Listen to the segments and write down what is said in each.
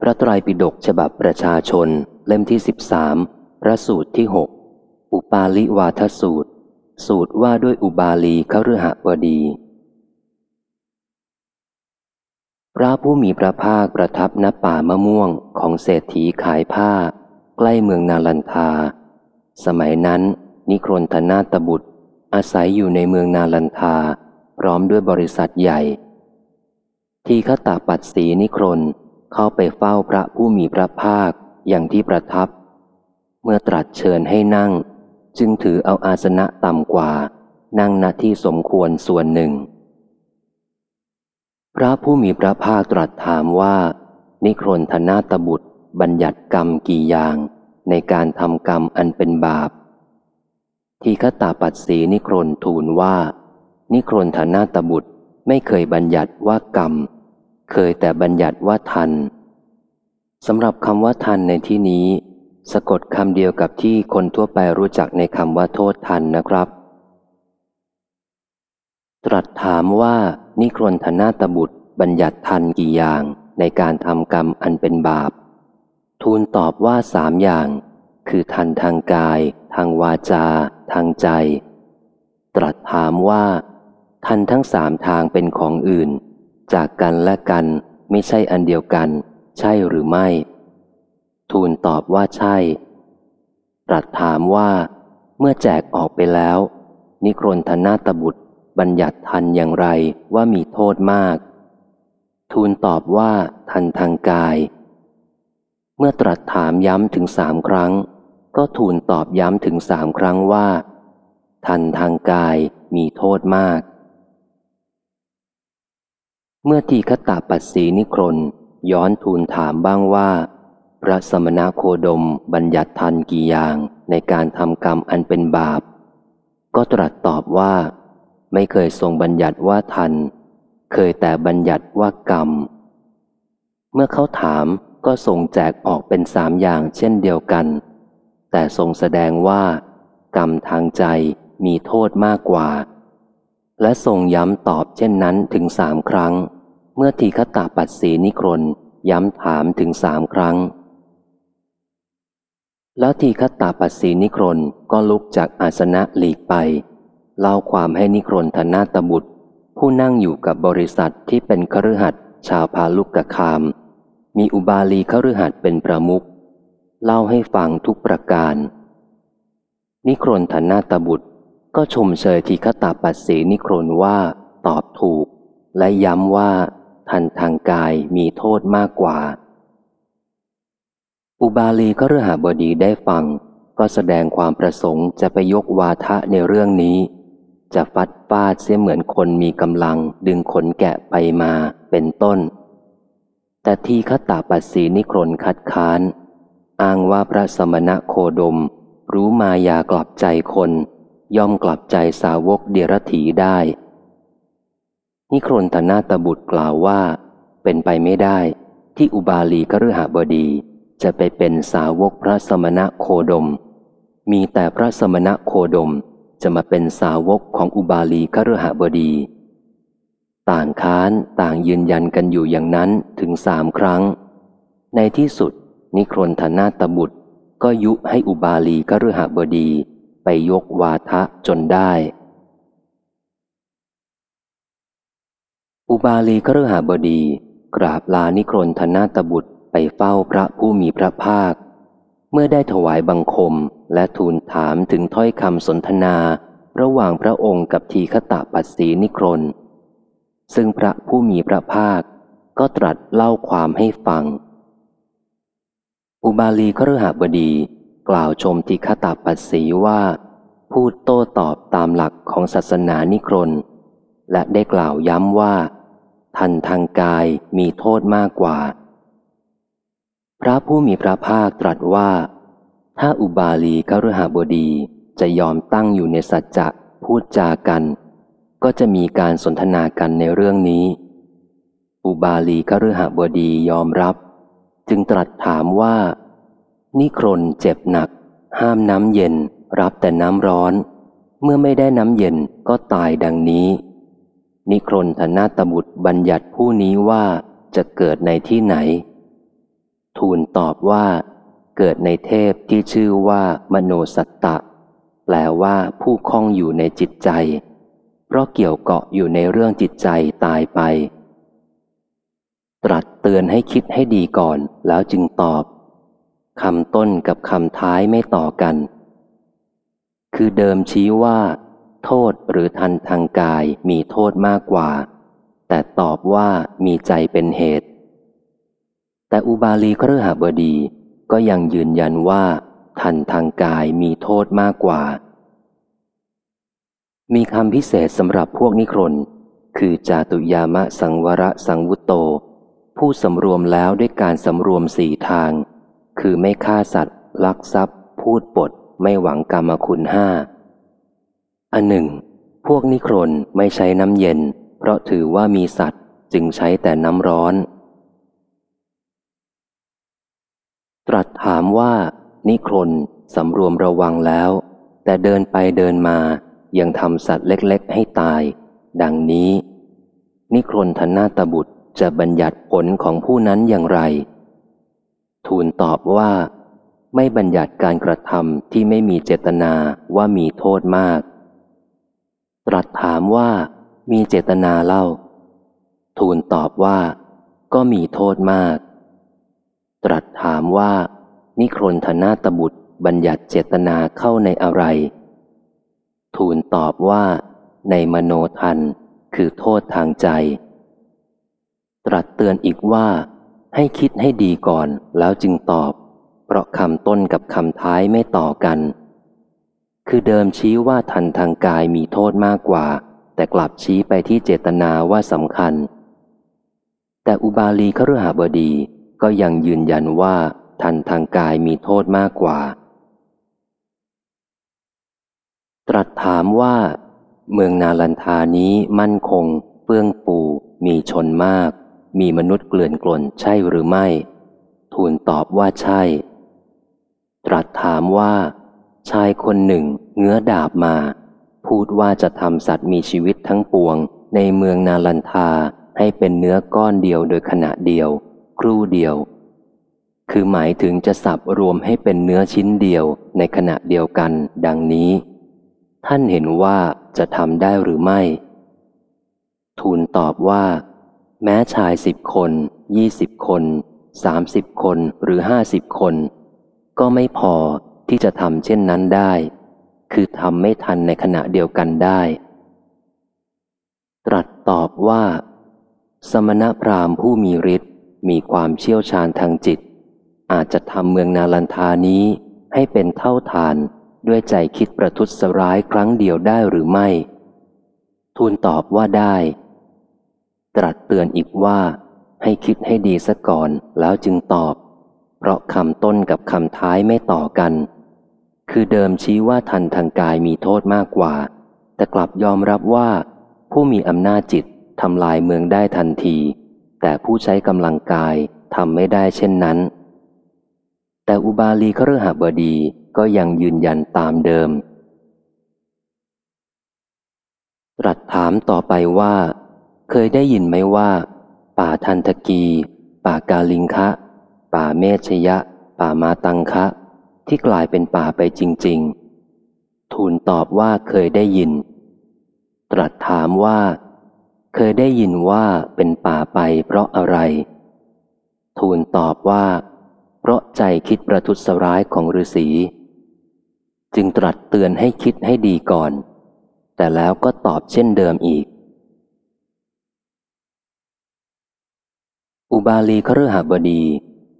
พระไตรปิฎกฉบับประชาชน เล่มที่สิบสามพระสูตรที่หกอุปาลิวาทสูตร สูตรว่าด้วยอุบาลีขฤหบดี พระผู้มีพระภาคประทับณป่ามะม่วงของเศรษฐีขายผ้า ใกล้เมืองนาลันทา สมัยนั้น นิครนธนาตบุตร อาศัยอยู่ในเมืองนาลันทา พร้อมด้วยบริษัทใหญ่ ทีฆตาปัดสีนิครน เข้าไปเฝ้าพระผู้มีพระภาคอย่างที่ประทับ เมื่อตรัสเชิญให้นั่ง จึงถือเอาอาสนะต่ำกว่า นั่งณที่สมควรส่วนหนึ่ง พระผู้มีพระภาคตรัสถามว่า นิครนธนาตบุตรบัญญัติกรรมกี่อย่างในการทำกรรมอันเป็นบาป ทีฆตาปัดสีนิครนทูลว่า นิครนธนาตบุตรไม่เคยบัญญัติว่ากรรม เคยแต่บัญญัติว่าทันสำหรับคำว่าทันในที่นี้ สะกดคำเดียวกับที่คนทั่วไปรู้จักในคำว่าโทษทันนะครับ ตรัสถามว่านิครนธนาตบุตรบัญญัติทันกี่อย่างในการทำกรรมอันเป็นบาป ทูลตอบว่าสามอย่าง คือทันทางกาย ทางวาจา ทางใจ ตรัสถามว่า ทันทั้งสามทางเป็นของอื่น จากกันและกันไม่ใช่อันเดียวกัน ใช่หรือไม่ ทูลตอบว่าใช่ ตรัสถามว่า เมื่อแจกออกไปแล้ว นิครนธนาตบุตรบัญญัติทันอย่างไรว่ามีโทษมาก ทูลตอบว่าทันทางกาย เมื่อตรัสถามย้ำถึงสามครั้ง ก็ทูลตอบย้ำถึงสามครั้งว่า ทันทางกายมีโทษมาก เมื่อทีคตาปัสสีนิครนย้อนทูลถามบ้างว่า พระสมณโคดมบัญญัติทันกี่อย่างในการทำกรรมอันเป็นบาป ก็ตรัสตอบว่า ไม่เคยทรงบัญญัติว่าทัน เคยแต่บัญญัติว่ากรรม เมื่อเขาถามก็ทรงแจกออกเป็นสามอย่างเช่นเดียวกัน แต่ทรงแสดงว่า กรรมทางใจมีโทษมากกว่า และทรงย้ำตอบเช่นนั้นถึงสามครั้ง เมื่อทีฆตาปัสสีนิครนย้ำถามถึงสามครั้ง แล้วทีฆตาปัสสีนิครนก็ลุกจากอาสนะหลีกไป เล่าความให้นิครนธนาตบุตร ผู้นั่งอยู่กับบริษัทที่เป็นคฤหัสถ์ชาวพาลุกกะคาม มีอุบาลีคฤหัสถ์เป็นประมุขเล่าให้ฟังทุกประการ นิครนธนาตบุตรก็ชมเชยทีฆตาปัสสีนิครนว่าตอบถูก และย้ำว่า ทันทางกายมีโทษมากกว่า อุบาลีก็เรือหาบดีได้ฟัง ก็แสดงความประสงค์จะไปยกวาทะในเรื่องนี้ จะฟัดฟาดเสียเหมือนคนมีกำลังดึงขนแกะไปมาเป็นต้น แต่ทีฆตาปัสสีนิครนคัดค้าน อ้างว่าพระสมณะโคดม รู้มายากลับใจคน ย่อมกลับใจสาวกเดียรถีได้ นิครนธนาตบุตรกล่าวว่า เป็นไปไม่ได้ที่อุบาลีกฤหบดีจะไปเป็นสาวกพระสมณะโคดม มีแต่พระสมณะโคดมจะมาเป็นสาวกของอุบาลีกฤหบดี ต่างค้านต่างยืนยันกันอยู่อย่างนั้นถึงสามครั้ง ในที่สุด นิครนธนาตบุตรก็ยุให้อุบาลีกฤหบดีไปยกวาทะจนได้ อุบาลีกฤหบดี กราบลานิครนธนาตบุตรไปเฝ้าพระผู้มีพระภาค เมื่อได้ถวายบังคมและทูลถามถึงถ้อยคำสนทนา ระหว่างพระองค์กับทีฆตาปัสสีนิครนซึ่งพระผู้มีพระภาคก็ตรัสเล่าความให้ฟัง อุบาลีคฤหบดีกล่าวชมทีฆตาปัสสีว่า พูดโต้ตอบตามหลักของศาสนานิครนและได้กล่าวย้ำว่า ทันทางกายมีโทษมากกว่า พระผู้มีพระภาคตรัสว่า ถ้าอุบาลีกฤหบดีจะยอมตั้งอยู่ในสัจจะพูดจากัน ก็จะมีการสนทนากันในเรื่องนี้ อุบาลีกฤหบดียอมรับ จึงตรัสถามว่า นิครนเจ็บหนัก ห้ามน้ำเย็นรับแต่น้ำร้อน เมื่อไม่ได้น้ำเย็นก็ตายดังนี้ นิครนธนาตบุตรบัญญัติผู้นี้ว่าจะเกิดในที่ไหน ทูลตอบว่า เกิดในเทพที่ชื่อว่ามโนสัตตะ แปลว่าผู้คล้องอยู่ในจิตใจ เพราะเกี่ยวเกาะอยู่ในเรื่องจิตใจตายไป ตรัสเตือนให้คิดให้ดีก่อนแล้วจึงตอบคำต้นกับคำท้ายไม่ต่อกัน คือเดิมชี้ว่า โทษหรือทันทางกายมีโทษมากกว่า แต่ตอบว่ามีใจเป็นเหตุ แต่อุบาลีเครือหบดีก็ยังยืนยันว่า ทันทางกายมีโทษมากกว่า มีคำพิเศษสำหรับพวกนิครน คือจาตุยามะสังวรสังวุตโต ผู้สำรวมแล้วด้วยการสำรวมสี่ทาง คือไม่ฆ่าสัตว์ ลักทรัพย์ พูดปด ไม่หวังกรรมคุณห้า อันหนึ่ง พวกนิครนไม่ใช้น้ำเย็น เพราะถือว่ามีสัตว์จึงใช้แต่น้ำร้อน ตรัสถามว่า นิครนสำรวมระวังแล้ว แต่เดินไปเดินมายังทำสัตว์เล็กๆ ให้ตาย ดังนี้ นิครนทนาตบุตรจะบัญญัติผลของผู้นั้นอย่างไร ทูลตอบว่า ไม่บัญญัติการกระทำที่ไม่มีเจตนาว่ามีโทษมาก ตรัสถามว่ามีเจตนาเล่า ทูลตอบว่า ก็มีโทษมาก ตรัสถามว่า นิครนธนาตบุตรบัญญัติเจตนาเข้าในอะไร ทูลตอบว่า ในมโนทันคือโทษทางใจ ตรัสเตือนอีกว่า ให้คิดให้ดีก่อนแล้วจึงตอบ เพราะคำต้นกับคำท้ายไม่ต่อกัน คือเดิมชี้ว่าทันทางกายมีโทษมากกว่า แต่กลับชี้ไปที่เจตนาว่าสำคัญ แต่อุบาลีคฤหบดีก็ยังยืนยันว่าทันทางกายมีโทษมากกว่า ตรัสถามว่า เมืองนาลันทานี้มั่นคง เฟื่องปูมีชนมาก มีมนุษย์เกลื่อนกลนใช่หรือไม่ ทูลตอบว่าใช่ ตรัสถามว่า ชายคนหนึ่งเงื้อดาบมา พูดว่าจะทำสัตว์มีชีวิตทั้งปวง ในเมืองนาลันทาให้เป็นเนื้อก้อนเดียวโดยขณะเดียว ครู่เดียว คือหมายถึงจะสับรวมให้เป็นเนื้อชิ้นเดียวในขณะเดียวกัน ดังนี้ ท่านเห็นว่าจะทำได้หรือไม่ ทูลตอบว่า แม้ชายสิบคนยี่สิบคนสามสิบคนหรือห้าสิบคน ก็ไม่พอ ที่จะทำเช่นนั้นได้ คือทำไม่ทันในขณะเดียวกันได้ ตรัสตอบว่า สมณพราหมณ์ผู้มีฤทธิ์มีความเชี่ยวชาญทางจิต อาจจะทำเมืองนาลันทานี้ให้เป็นเท่าทานด้วยใจคิดประทุษร้ายครั้งเดียวได้หรือไม่ ทูลตอบว่าได้ ตรัสเตือนอีกว่า ให้คิดให้ดีซะก่อนแล้วจึงตอบ เพราะคำต้นกับคำท้ายไม่ต่อกัน คือเดิมชี้ว่าทันทางกายมีโทษมากกว่า แต่กลับยอมรับว่า ผู้มีอำนาจจิตทำลายเมืองได้ทันที แต่ผู้ใช้กำลังกายทำไม่ได้เช่นนั้น แต่อุบาลีครหบดีก็ยังยืนยันตามเดิม ตรัสถามต่อไปว่า เคยได้ยินไหมว่า ป่าทันทกี ป่ากาลิงคะ ป่าเมชยะ ป่ามาตังคะ ที่กลายเป็นป่าไปจริง ๆ ทูลตอบว่าเคยได้ยิน ตรัสถามว่า เคยได้ยินว่าเป็นป่าไปเพราะอะไร ทูลตอบว่า เพราะใจคิดประทุษร้ายของฤาษีจึงตรัสเตือนให้คิดให้ดีก่อน แต่แล้วก็ตอบเช่นเดิมอีก อุบาลีคฤหบดี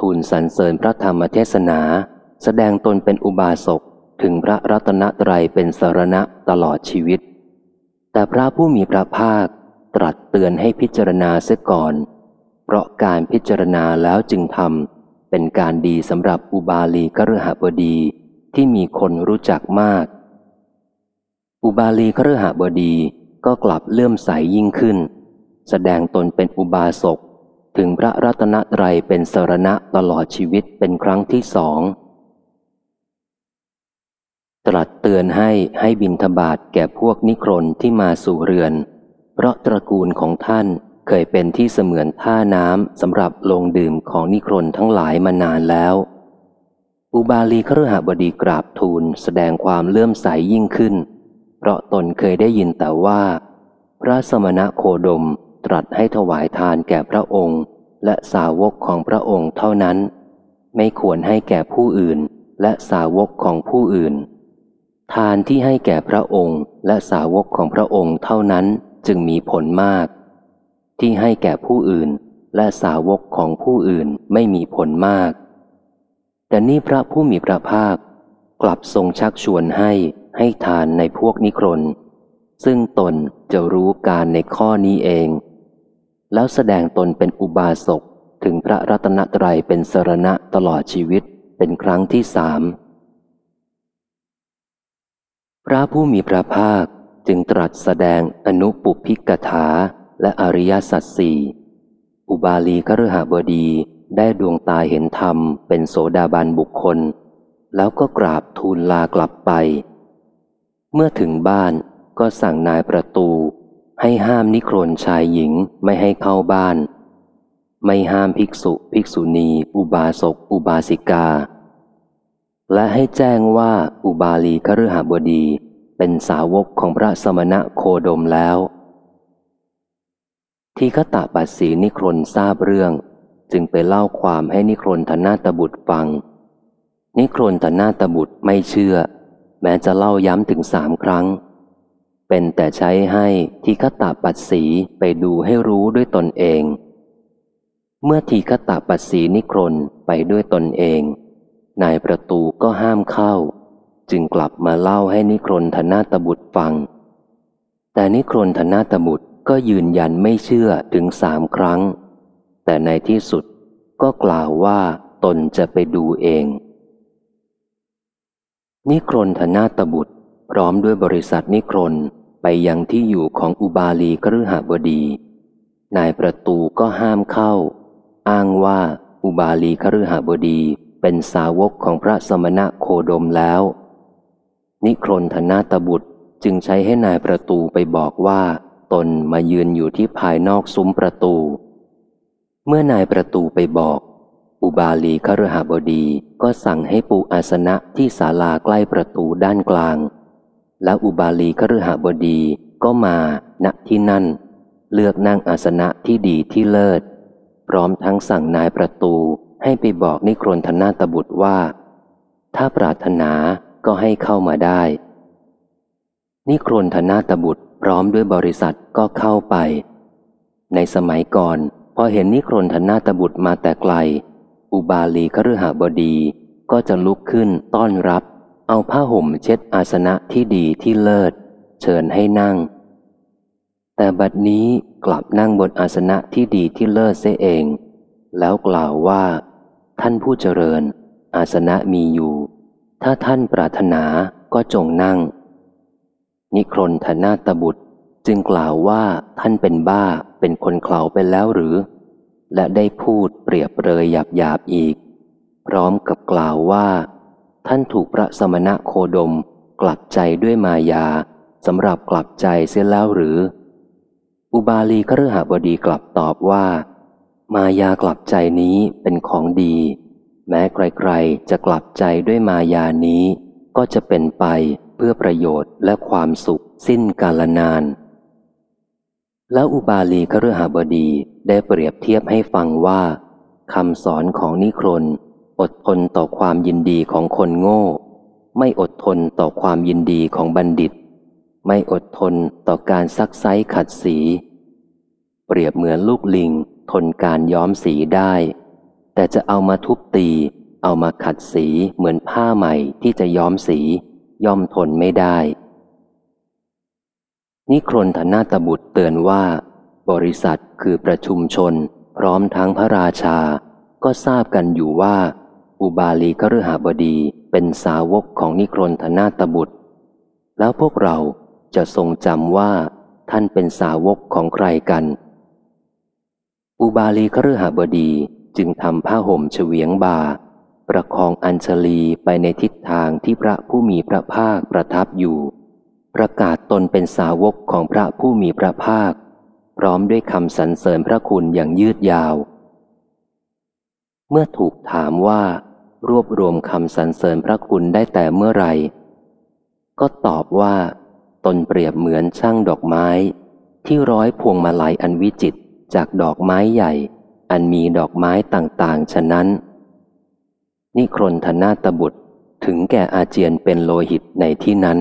ทูลสรรเสริญพระธรรมเทศนา แสดงตนเป็นอุบาสกถึงพระรัตนตรัยเป็นสารณะตลอดชีวิต แต่พระผู้มีพระภาคตรัสเตือนให้พิจารณาเสียก่อน เพราะการพิจารณาแล้วจึงทำเป็นการดีสำหรับอุบาลีคฤหบดีที่มีคนรู้จักมาก อุบาลีคฤหบดีก็กลับเลื่อมใสยยิ่งขึ้น แสดงตนเป็นอุบาสกถึงพระรัตนตรัยเป็นสรณะตลอดชีวิตเป็นครั้งที่สอง ตรัสเตือนให้ให้บินทบาทแก่พวกนิครนที่มาสู่เรือน เพราะตระกูลของท่านเคยเป็นที่เสมือนท่าน้ำสำหรับลงดื่มของนิครนทั้งหลายมานานแล้ว อุบาลีครหบดีกราบทูลแสดงความเลื่อมใสยยิ่งขึ้น เพราะตนเคยได้ยินแต่ว่า พระสมณะโคดมตรัสให้ถวายทานแก่พระองค์ และสาวกของพระองค์เท่านั้น ไม่ควรให้แก่ผู้อื่นและสาวกของผู้อื่น ทานที่ให้แก่พระองค์และสาวกของพระองค์เท่านั้นจึงมีผลมาก ที่ให้แก่ผู้อื่นและสาวกของผู้อื่นไม่มีผลมาก แต่นี่พระผู้มีพระภาคกลับทรงชักชวนให้ให้ทานในพวกนิครนซึ่งตนจะรู้การในข้อนี้เอง แล้วแสดงตนเป็นอุบาสกถึงพระรัตนตรัยเป็นสรณะตลอดชีวิตเป็นครั้งที่สาม พระผู้มีพระภาคจึงตรัสแสดงอนุปุพิกถาและอริยสัจสี่อุบาลีคฤหบดีได้ดวงตาเห็นธรรมเป็นโสดาบันบุคคล แล้วก็กราบทูลลากลับไป เมื่อถึงบ้านก็สั่งนายประตู ให้ห้ามนิครนชายหญิงไม่ให้เข้าบ้าน ไม่ห้ามภิกษุ ภิกษุณี อุบาสก อุบาสิกา และให้แจ้งว่าอุบาลีคฤหบดีเป็นสาวกของพระสมณะโคดมแล้ว ที่ขตาปัสสีนิครนทราบเรื่อง จึงไปเล่าความให้นิครนธนาตบุตรฟัง นิครนธนาตบุตรไม่เชื่อ แม้จะเล่าย้ำถึงสามครั้ง เป็นแต่ใช้ให้ที่ขตาปัสสีไปดูให้รู้ด้วยตนเอง เมื่อทีคตาปัสสีนิครนไปด้วยตนเอง นายประตูก็ห้ามเข้า จึงกลับมาเล่าให้นิครนธนาตบุตรฟัง แต่นิครนธนาตบุตรก็ยืนยันไม่เชื่อถึงสามครั้ง แต่ในที่สุดก็กล่าวว่าตนจะไปดูเอง นิครนธนาตบุตร พร้อมด้วยบริษัทนิครนไปยังที่อยู่ของอุบาลีกฤหบดี นายประตูก็ห้ามเข้า อ้างว่าอุบาลีคฤหบดี เป็นสาวกของพระสมณะโคดมแล้ว นิครนธนาตบุตรจึงใช้ให้นายประตูไปบอกว่า ตนมายืนอยู่ที่ภายนอกซุ้มประตู เมื่อนายประตูไปบอก อุบาลีครหบดีก็สั่งให้ปูอาสนะที่ศาลาใกล้ประตูด้านกลาง แล้วอุบาลีครหบดีก็มาณที่นั่น เลือกนั่งอาสนะที่ดีที่เลิศ พร้อมทั้งสั่งนายประตู ให้ไปบอกนิครนธนาตบุตรว่า ถ้าปรารถนาก็ให้เข้ามาได้ นิครนธนาตบุตรพร้อมด้วยบริษัทก็เข้าไป ในสมัยก่อน พอเห็นนิครนธนาตบุตรมาแต่ไกล อุบาลีคฤหบดีก็จะลุกขึ้นต้อนรับ เอาผ้าห่มเช็ดอาสนะที่ดีที่เลิศ เชิญให้นั่ง แต่บัดนี้กลับนั่งบนอาสนะที่ดีที่เลิศเสียเอง แล้วกล่าวว่า ท่านผู้เจริญ อาสนะมีอยู่ ถ้าท่านปรารถนาก็จงนั่ง นิครนธนาตบุตรจึงกล่าวว่าท่านเป็นบ้าเป็นคนเข่าไปแล้วหรือ และได้พูดเปรียบเรยหยาบหยาบอีก พร้อมกับกล่าวว่า ท่านถูกพระสมณะโคดม กลับใจด้วยมายาสำหรับกลับใจเสียแล้วหรือ อุบาลีคฤหบดีกลับตอบว่า มายากลับใจนี้เป็นของดี แม้ใครๆจะกลับใจด้วยมายานี้ ก็จะเป็นไปเพื่อประโยชน์และความสุขสิ้นกาลนาน แล้วอุบาลีคฤหบดีได้เปรียบเทียบให้ฟังว่าคำสอนของนิครนอดทนต่อความยินดีของคนโง่ ไม่อดทนต่อความยินดีของบัณฑิต ไม่อดทนต่อการซักไซขัดสี เปรียบเหมือนลูกลิง ทนการย้อมสีได้ แต่จะเอามาทุบตี เอามาขัดสีเหมือนผ้าใหม่ที่จะย้อมสี ย่อมทนไม่ได้ นิครนธนาตบุตรเตือนว่า บริษัทคือประชุมชน พร้อมทั้งพระราชา ก็ทราบกันอยู่ว่า อุบาลีกฤหบดีเป็นสาวกของนิครนธนาตบุตร แล้วพวกเราจะทรงจำว่า ท่านเป็นสาวกของใครกัน อุบาลีคฤหบดีจึงทำผ้าห่มเฉวียงบา ประคองอัญชลีไปในทิศทางที่พระผู้มีพระภาคประทับอยู่ ประกาศตนเป็นสาวกของพระผู้มีพระภาค พร้อมด้วยคำสรรเสริญพระคุณอย่างยืดยาว เมื่อถูกถามว่า รวบรวมคำสรรเสริญพระคุณได้แต่เมื่อไหร่ ก็ตอบว่า ตนเปรียบเหมือนช่างดอกไม้ ที่ร้อยพวงมาลัยอันวิจิตร จากดอกไม้ใหญ่ อันมีดอกไม้ต่างๆ ฉะนั้น นิครนธนาตบุตรถึงแก่อาเจียนเป็นโลหิตในที่นั้น